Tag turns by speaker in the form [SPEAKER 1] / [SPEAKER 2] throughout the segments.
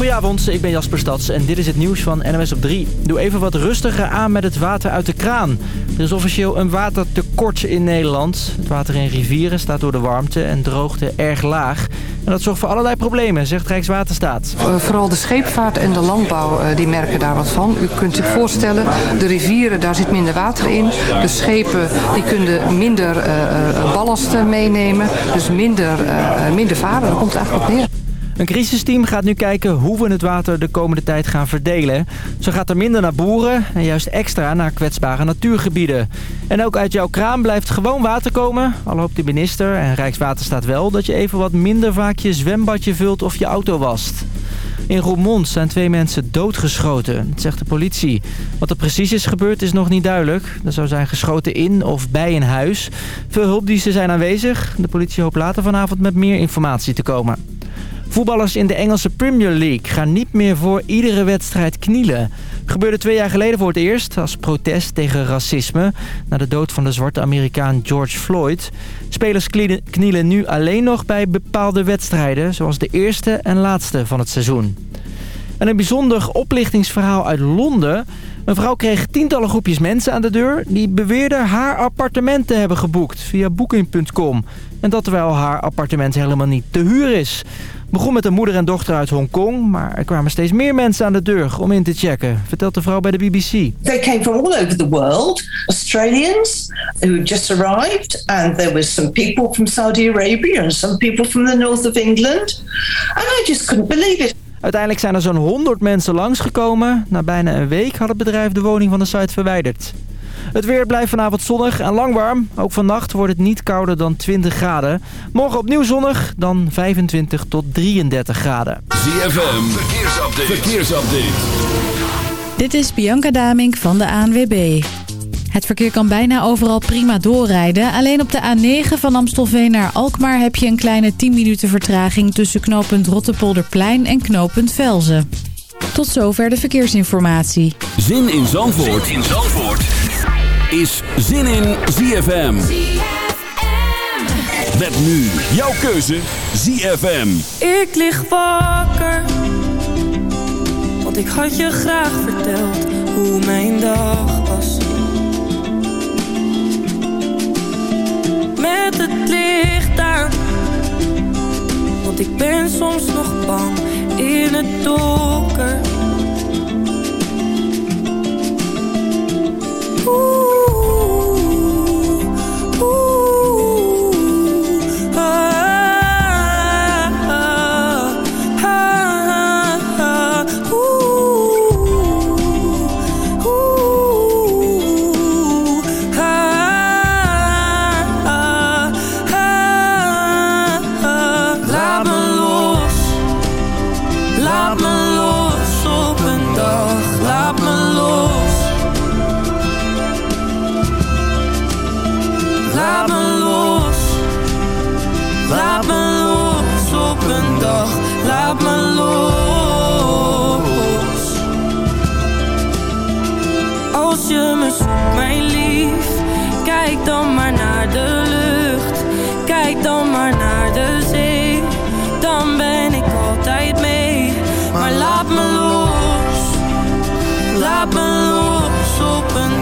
[SPEAKER 1] Goedenavond, ik ben Jasper Stads en dit is het nieuws van NMS op 3. Doe even wat rustiger aan met het water uit de kraan. Er is officieel een watertekort in Nederland. Het water in rivieren staat door de warmte en droogte erg laag. En dat zorgt voor allerlei problemen, zegt Rijkswaterstaat.
[SPEAKER 2] Uh, vooral de scheepvaart en de landbouw uh, die merken daar wat van. U kunt zich voorstellen, de rivieren, daar zit minder water in. De schepen die kunnen minder uh, ballast meenemen. Dus minder, minder varen, daar komt eigenlijk op neer.
[SPEAKER 1] Een crisisteam gaat nu kijken hoe we het water de komende tijd gaan verdelen. Zo gaat er minder naar boeren en juist extra naar kwetsbare natuurgebieden. En ook uit jouw kraan blijft gewoon water komen. Al hoopt de minister en Rijkswaterstaat wel dat je even wat minder vaak je zwembadje vult of je auto wast. In Roermond zijn twee mensen doodgeschoten, dat zegt de politie. Wat er precies is gebeurd is nog niet duidelijk. Er zou zijn geschoten in of bij een huis. Veel hulpdiensten zijn aanwezig. De politie hoopt later vanavond met meer informatie te komen. Voetballers in de Engelse Premier League gaan niet meer voor iedere wedstrijd knielen. Gebeurde twee jaar geleden voor het eerst als protest tegen racisme... na de dood van de zwarte Amerikaan George Floyd. Spelers knielen nu alleen nog bij bepaalde wedstrijden... zoals de eerste en laatste van het seizoen. En een bijzonder oplichtingsverhaal uit Londen... Een vrouw kreeg tientallen groepjes mensen aan de deur... die beweerden haar appartement te hebben geboekt via booking.com. En dat terwijl haar appartement helemaal niet te huur is begon met een moeder en dochter uit Hongkong... maar er kwamen steeds meer mensen aan de deur om in te checken... vertelt de vrouw bij de BBC.
[SPEAKER 3] They came from all over the world. Australians who just arrived... and there was some people from Saudi Arabia... and some people from the north of England. And I just couldn't believe it.
[SPEAKER 1] Uiteindelijk zijn er zo'n 100 mensen langsgekomen. Na bijna een week had het bedrijf de woning van de site verwijderd. Het weer blijft vanavond zonnig en lang warm. Ook vannacht wordt het niet kouder dan 20 graden. Morgen opnieuw zonnig, dan 25 tot 33 graden.
[SPEAKER 4] ZFM, verkeersupdate. verkeersupdate.
[SPEAKER 5] Dit is Bianca Damink van de ANWB. Het verkeer kan bijna overal prima doorrijden. Alleen op de A9 van Amstelveen naar Alkmaar heb je een kleine 10 minuten vertraging... tussen knooppunt Rottepolderplein en knooppunt Velzen. Tot zover de verkeersinformatie.
[SPEAKER 4] Zin in Zandvoort, zin in Zandvoort is zin in ZFM. Met nu jouw keuze ZFM.
[SPEAKER 6] Ik lig wakker. Want ik had je graag verteld hoe mijn dag was. Met het licht aan. Want ik ben soms nog bang in het donker.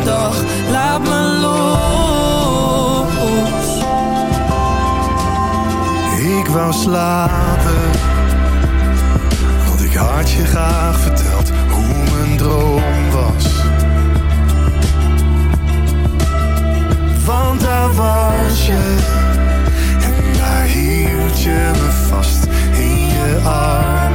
[SPEAKER 6] Oeh.
[SPEAKER 7] slapen. Want ik had je graag verteld hoe mijn droom was. Want daar was je. En daar hield je me vast in je armen.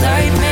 [SPEAKER 8] 在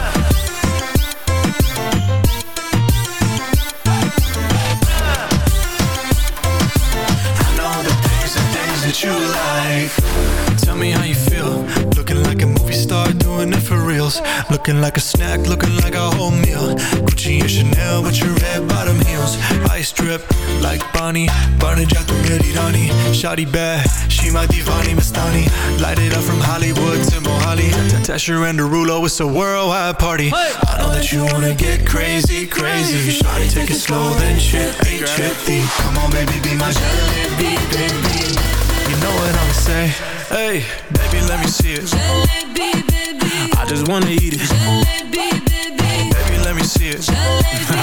[SPEAKER 7] Reals. Looking like a snack, looking like a whole meal. Gucci and Chanel with your red bottom heels. Ice drip like Bonnie. Barney Jack Meridani. Shawty bad, she my divani Mastani. Light it up from Hollywood to Mohali. Tesher and Derulo, it's a worldwide party. I know that you wanna get crazy, crazy. Shawty, take it slow, then chippy, chippy. Come on, baby, be my jalebi, baby. You know what I'ma say? Hey, baby, let me see it.
[SPEAKER 9] Jalebi,
[SPEAKER 8] just wanna eat it.
[SPEAKER 9] Jalebi, baby.
[SPEAKER 7] Baby, let me see it.
[SPEAKER 9] Jalebi,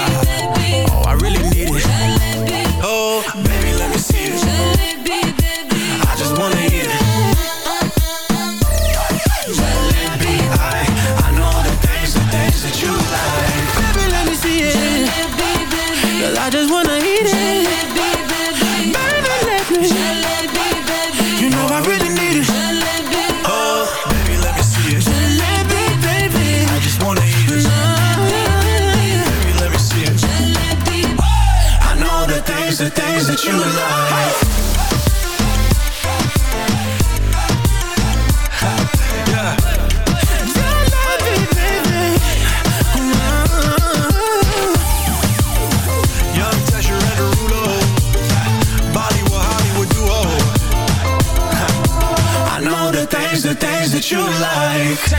[SPEAKER 9] Mix.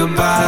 [SPEAKER 10] goodbye.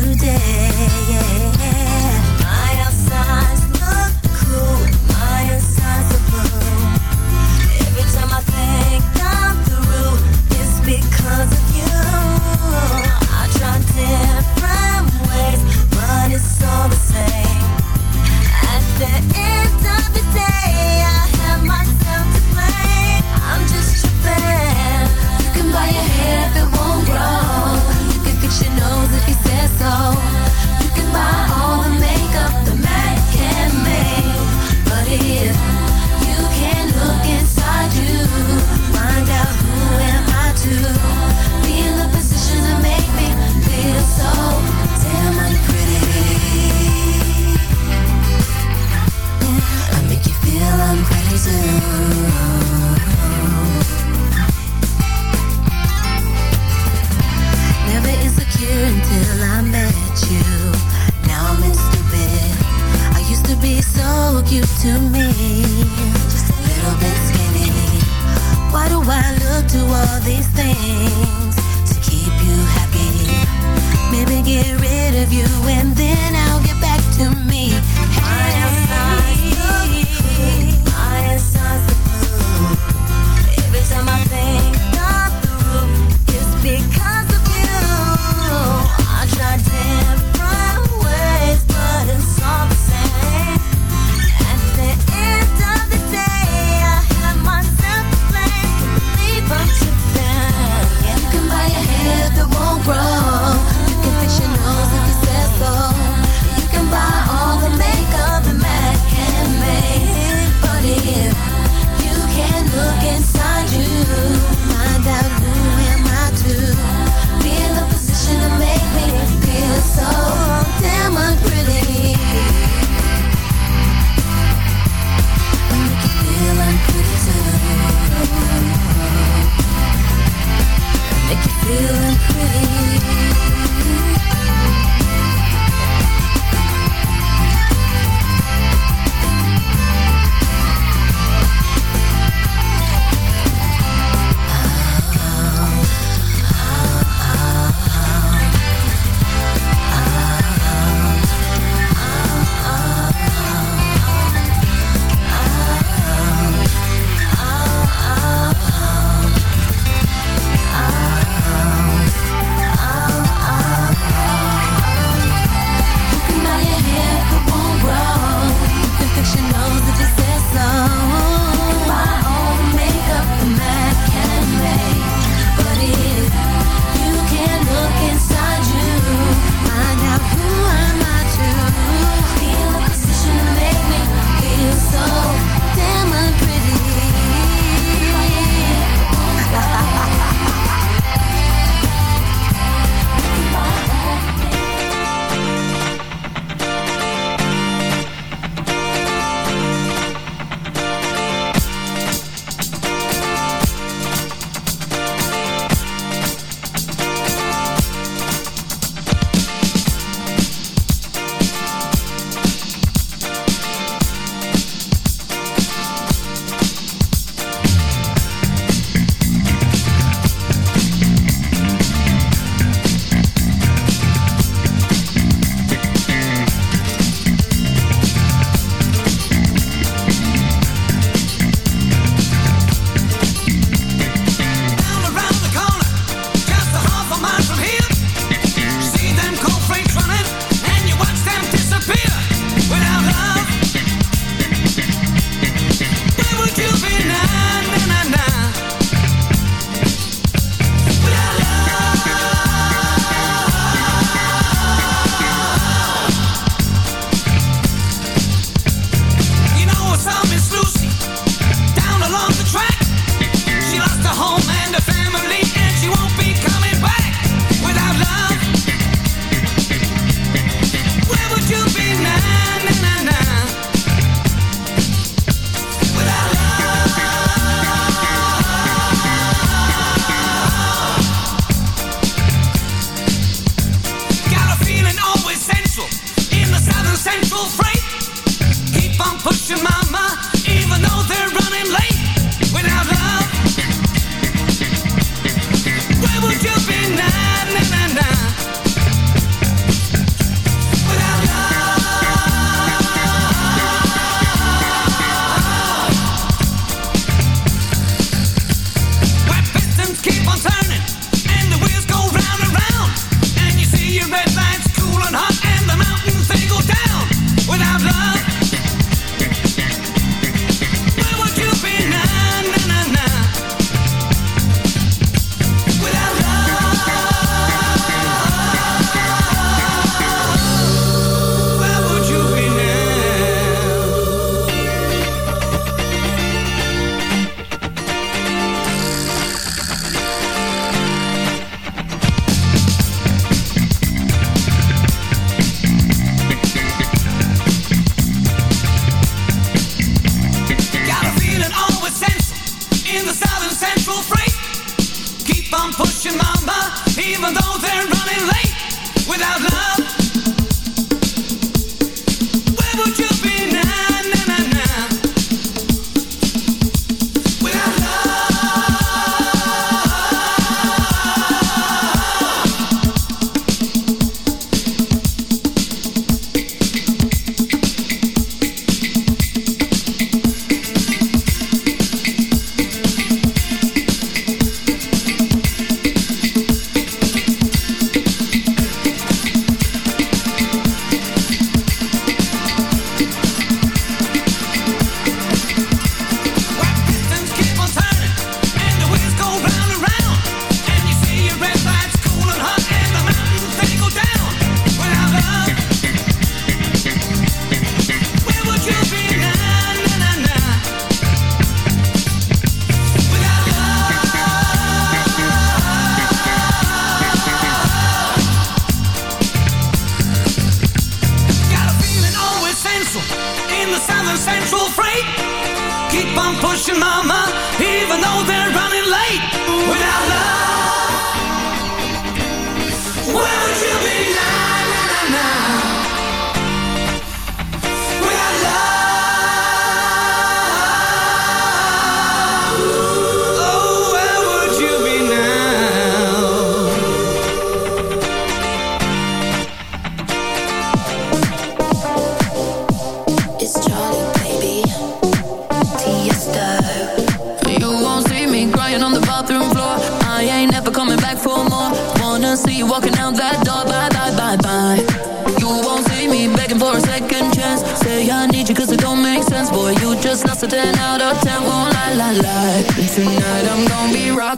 [SPEAKER 11] Today.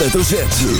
[SPEAKER 4] hoofdletter Z.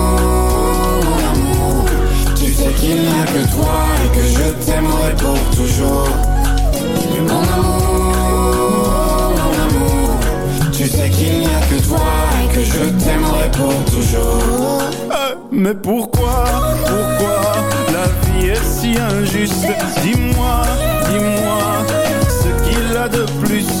[SPEAKER 12] qu'il n'y a que toi et que je t'aimerai pour toujours. Mais mon amour, mon amour, tu sais qu'il n'y a que toi et que je t'aimerai pour toujours. Euh, mais pourquoi, pourquoi la vie est si injuste? Dis-moi, dis-moi ce qu'il a de plus